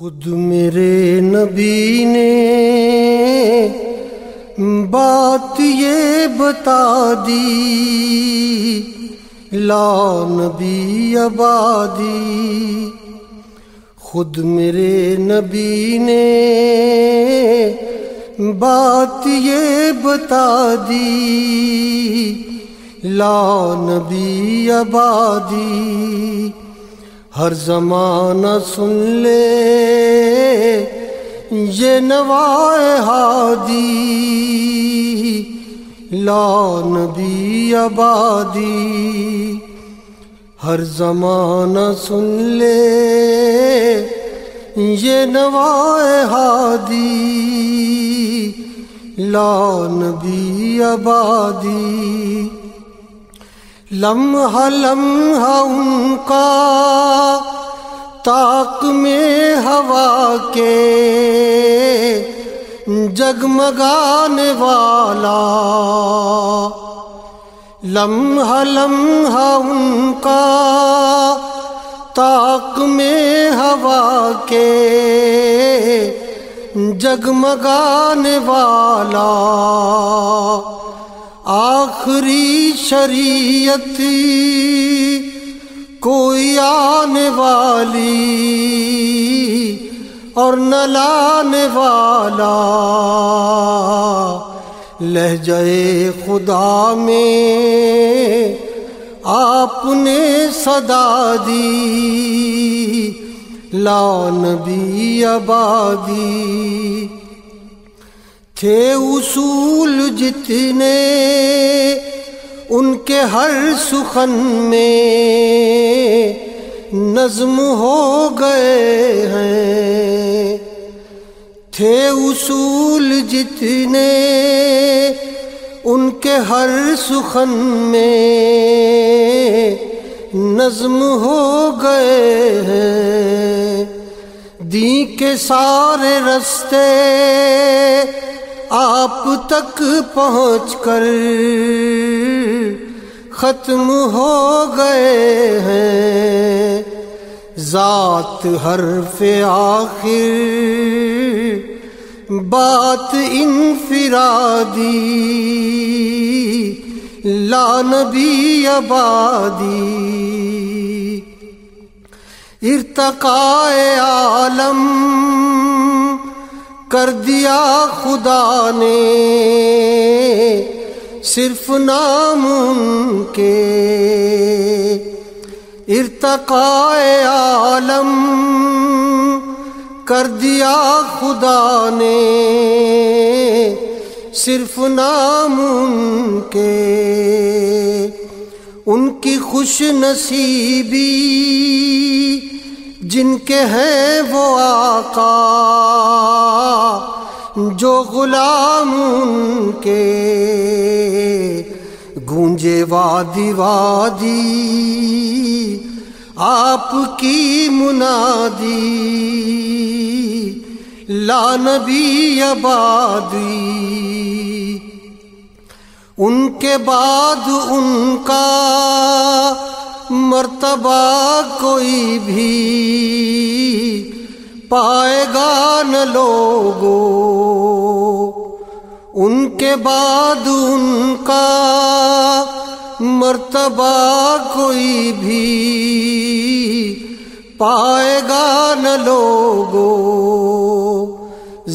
خود میرے نبی نے بات یہ بتا دی، لا نبی آبادی۔ خود میرے نبی نے بات یہ بتا دی، لا نبی آبادی۔ ہر زمانہ سن لے۔ یہ نوائے ہادی، لا نبی آبادی۔ ہر زمانہ سن لے۔ یہ نوائے ہادی، لا نبی آبادی۔ لمحہ لمحہ ان کا تاک میں ہوا کے جگمگانے والا لمحہ لمحہ ان کا تاک میں ہوا کے جگمگانے والا آخری شریعت کوئی آنے والی اور نہ لانے والا لہجے خدا میں آپ نے صدا دی، لا نبی آبادی تھے اصول جتنے ان کے ہر سخن میں نظم ہو گئے ہیں۔ تھے اصول جتنے ان کے ہر سخن میں نظم ہو گئے ہیں۔ دی کے سارے رستے آپ تک پہنچ کر ختم ہو گئے ہیں۔ ذات حرف آخر، بات انفرادی، لا نبی آبادی۔ ارتقاء عالم کر دیا خدا نے صرف نام ان کے ارتقاء عالم کر دیا خدا نے صرف نام ان کے ان کی خوش نصیبی جن کے ہیں وہ آقا، جو غلام ان کے۔ گونجے وادی وادی، آپ کی منادی۔ لا نبی آبادی۔ ان کے بعد ان کا مرتبہ کوئی بھی پائے گا نہ لوگو ان کے بعد ان کا مرتبہ کوئی بھی پائے گا نہ لوگو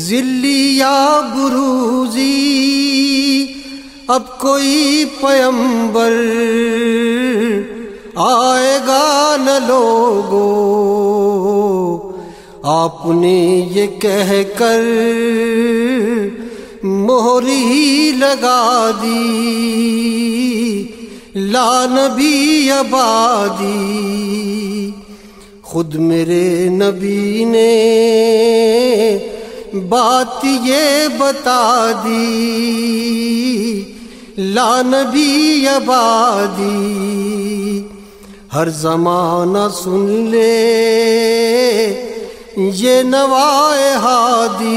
ذلی یا بروزی، اب کوئی پیمبر آئے گا نہ لوگو، آپ نے یہ کہہ کر موہری لگا دی، لا نبی آبادی۔ خود میرے نبی نے بات یہ بتا دی، لا نبی آبادی۔ ہر زمانہ سن لے۔ یہ نوائے ہادی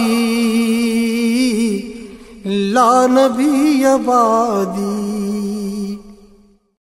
لا نبی آبادی۔